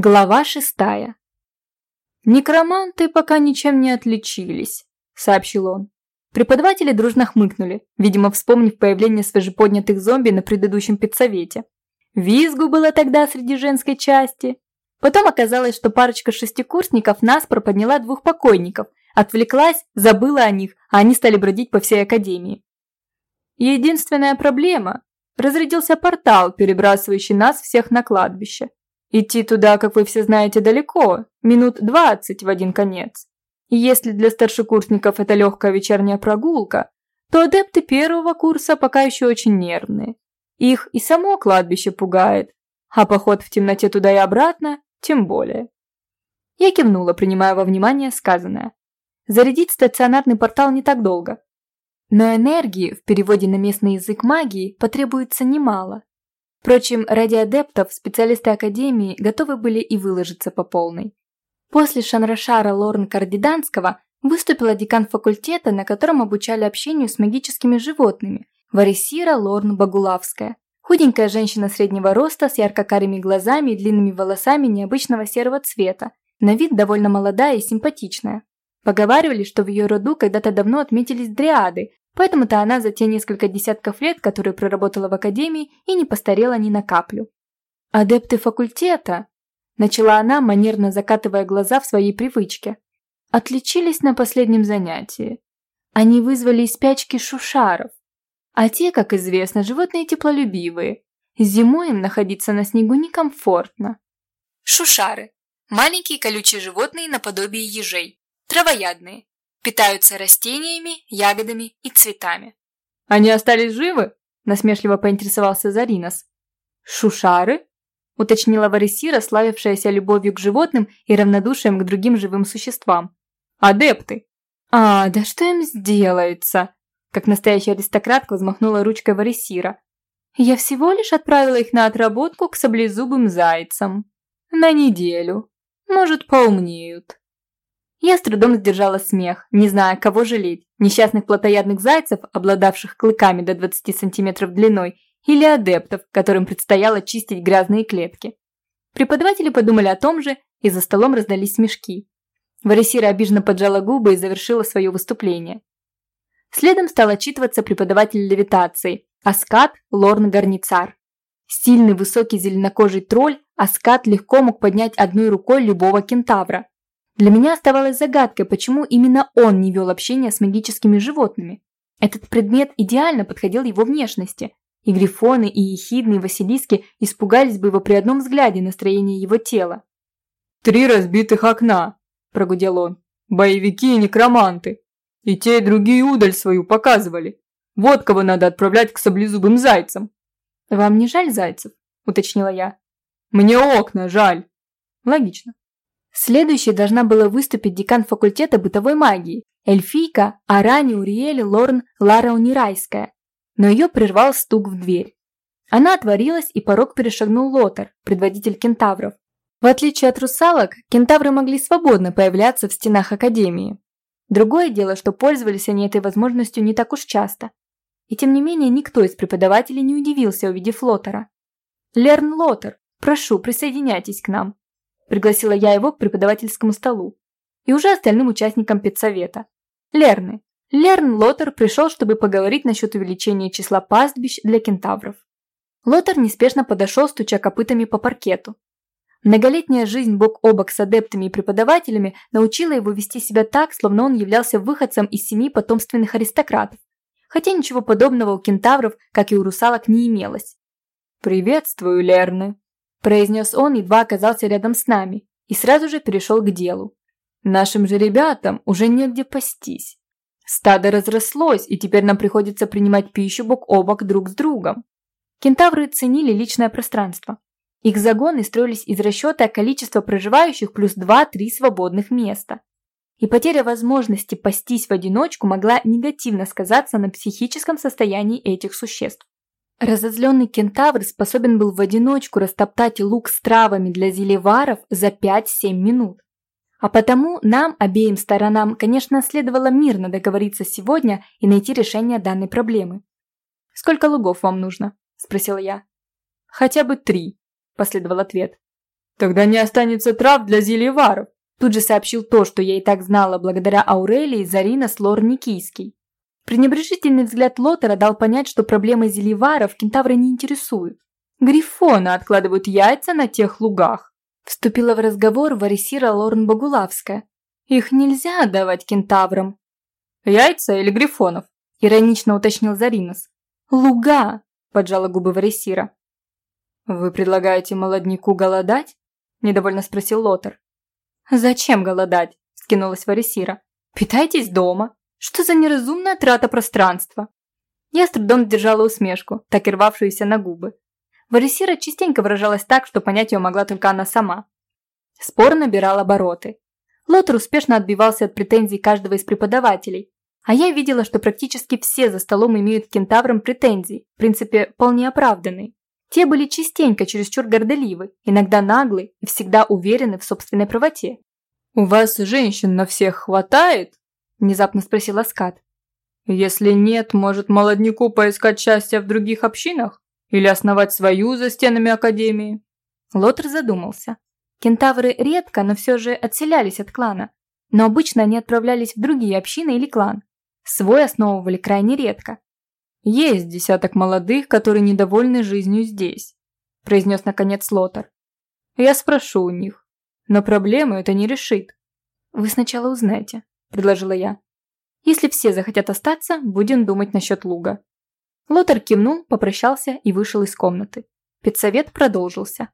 Глава шестая. «Некроманты пока ничем не отличились», – сообщил он. Преподаватели дружно хмыкнули, видимо, вспомнив появление свежеподнятых зомби на предыдущем педсовете. Визгу было тогда среди женской части. Потом оказалось, что парочка шестикурсников нас проподняла двух покойников, отвлеклась, забыла о них, а они стали бродить по всей академии. Единственная проблема – разрядился портал, перебрасывающий нас всех на кладбище. Идти туда, как вы все знаете, далеко, минут двадцать в один конец. И если для старшекурсников это легкая вечерняя прогулка, то адепты первого курса пока еще очень нервные. Их и само кладбище пугает, а поход в темноте туда и обратно тем более. Я кивнула, принимая во внимание сказанное. Зарядить стационарный портал не так долго. Но энергии, в переводе на местный язык магии, потребуется немало. Впрочем, ради адептов специалисты Академии готовы были и выложиться по полной. После Шанрашара Лорн Кардиданского выступила декан факультета, на котором обучали общению с магическими животными, Варисира Лорн Багулавская. Худенькая женщина среднего роста с ярко-карими глазами и длинными волосами необычного серого цвета, на вид довольно молодая и симпатичная. Поговаривали, что в ее роду когда-то давно отметились дриады, Поэтому-то она за те несколько десятков лет, которые проработала в академии, и не постарела ни на каплю. «Адепты факультета», – начала она, манерно закатывая глаза в своей привычке, – отличились на последнем занятии. Они вызвали из спячки шушаров. А те, как известно, животные теплолюбивые. Зимой им находиться на снегу некомфортно. Шушары – маленькие колючие животные наподобие ежей, травоядные, Питаются растениями, ягодами и цветами. «Они остались живы?» – насмешливо поинтересовался Заринос. «Шушары?» – уточнила Варисира, славившаяся любовью к животным и равнодушием к другим живым существам. «Адепты!» «А, да что им сделается?» Как настоящая аристократка взмахнула ручкой Варисира. «Я всего лишь отправила их на отработку к саблезубым зайцам. На неделю. Может, поумнеют». Я с трудом сдержала смех, не зная, кого жалеть. Несчастных плотоядных зайцев, обладавших клыками до 20 сантиметров длиной, или адептов, которым предстояло чистить грязные клетки. Преподаватели подумали о том же, и за столом раздались смешки. Варисира обиженно поджала губы и завершила свое выступление. Следом стал отчитываться преподаватель левитации, Аскат Лорн Гарницар. Сильный высокий зеленокожий тролль, Аскат легко мог поднять одной рукой любого кентавра. Для меня оставалось загадкой, почему именно он не вел общение с магическими животными. Этот предмет идеально подходил его внешности, и грифоны, и ехидные Василиски испугались бы его при одном взгляде на строение его тела. «Три разбитых окна!» – прогудел он. «Боевики и некроманты! И те, и другие удаль свою показывали! Вот кого надо отправлять к саблезубым зайцам!» «Вам не жаль зайцев?» – уточнила я. «Мне окна жаль!» «Логично. Следующей должна была выступить декан факультета бытовой магии, эльфийка Арани Уриэль Лорн Лара Унирайская, но ее прервал стук в дверь. Она отворилась, и порог перешагнул Лотар, предводитель кентавров. В отличие от русалок, кентавры могли свободно появляться в стенах Академии. Другое дело, что пользовались они этой возможностью не так уж часто. И тем не менее, никто из преподавателей не удивился, увидев Лотара. «Лерн Лотар, прошу, присоединяйтесь к нам», Пригласила я его к преподавательскому столу. И уже остальным участникам педсовета. Лерны. Лерн Лотер пришел, чтобы поговорить насчет увеличения числа пастбищ для кентавров. Лотер неспешно подошел, стуча копытами по паркету. Многолетняя жизнь бок о бок с адептами и преподавателями научила его вести себя так, словно он являлся выходцем из семи потомственных аристократов. Хотя ничего подобного у кентавров, как и у русалок, не имелось. «Приветствую, Лерны», произнес он, едва оказался рядом с нами, и сразу же перешел к делу. Нашим же ребятам уже негде пастись. Стадо разрослось, и теперь нам приходится принимать пищу бок о бок друг с другом. Кентавры ценили личное пространство. Их загоны строились из расчета количества проживающих плюс 2-3 свободных места. И потеря возможности пастись в одиночку могла негативно сказаться на психическом состоянии этих существ. Разозленный кентавр способен был в одиночку растоптать лук с травами для зелеваров за 5-7 минут. А потому нам, обеим сторонам, конечно, следовало мирно договориться сегодня и найти решение данной проблемы. «Сколько лугов вам нужно?» – спросила я. «Хотя бы три», – последовал ответ. Тогда не останется трав для зельеваров. Тут же сообщил то, что я и так знала благодаря Аурелии Зарина Слор Никийский. Пренебрежительный взгляд Лотера дал понять, что проблемы зельеваров кентавры не интересуют. Грифоны откладывают яйца на тех лугах. Вступила в разговор Варисира Лорн Богулавская. Их нельзя отдавать кентаврам. Яйца или грифонов? Иронично уточнил Заринос. Луга, поджала губы Варисира. Вы предлагаете молодняку голодать? Недовольно спросил Лотер. «Зачем голодать?» – скинулась Варисира. «Питайтесь дома. Что за неразумная трата пространства?» Я с трудом держала усмешку, так и рвавшуюся на губы. Варисира частенько выражалась так, что понять ее могла только она сама. Спор набирал обороты. Лотер успешно отбивался от претензий каждого из преподавателей, а я видела, что практически все за столом имеют к кентаврам претензии, в принципе, вполне оправданные. Те были частенько чересчур горделивы, иногда наглы и всегда уверены в собственной правоте. «У вас женщин на всех хватает?» – внезапно спросил Аскат. «Если нет, может молодняку поискать счастье в других общинах? Или основать свою за стенами Академии?» Лотер задумался. Кентавры редко, но все же отселялись от клана. Но обычно они отправлялись в другие общины или клан. Свой основывали крайне редко. «Есть десяток молодых, которые недовольны жизнью здесь», – произнес наконец Лотар. «Я спрошу у них, но проблему это не решит». «Вы сначала узнаете», – предложила я. «Если все захотят остаться, будем думать насчет луга». Лотар кивнул, попрощался и вышел из комнаты. Педсовет продолжился.